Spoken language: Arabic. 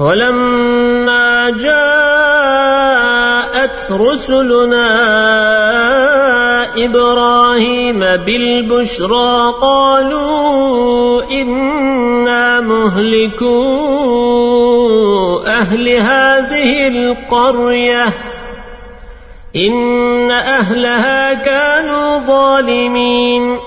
ولما جاءت رسلنا إبراهيم بالبشرى قالوا إنا مهلكو أهل هذه القرية إن أهلها كانوا ظالمين